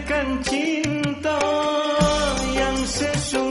bagaikan cinta yang sesungguhnya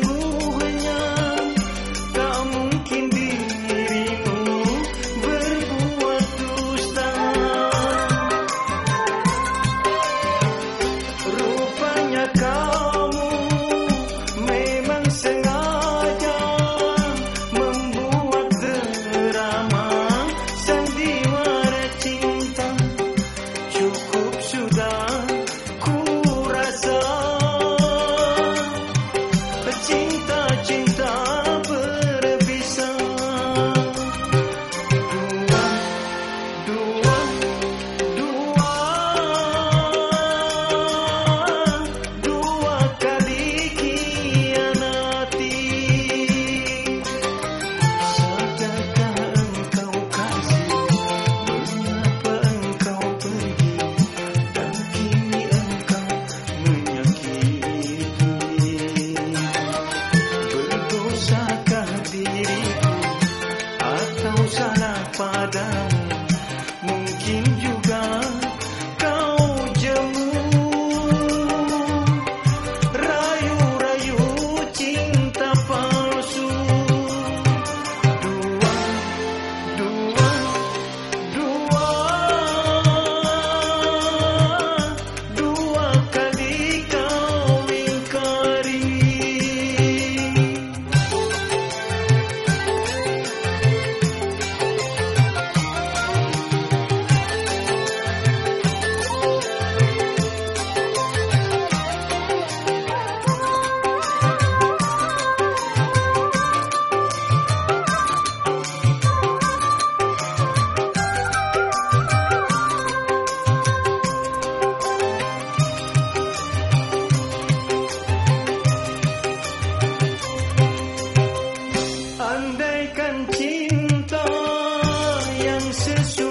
I am yang sesuai